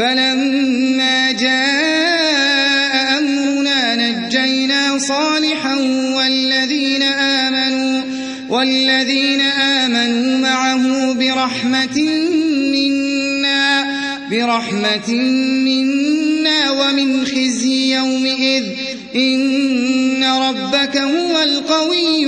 فلما جاء أمرنا نجينا صالحا والذين آمنوا والذين آمنوا معه برحمة منا برحمة منا ومن خزي يومئذ. إن ربك هو القوي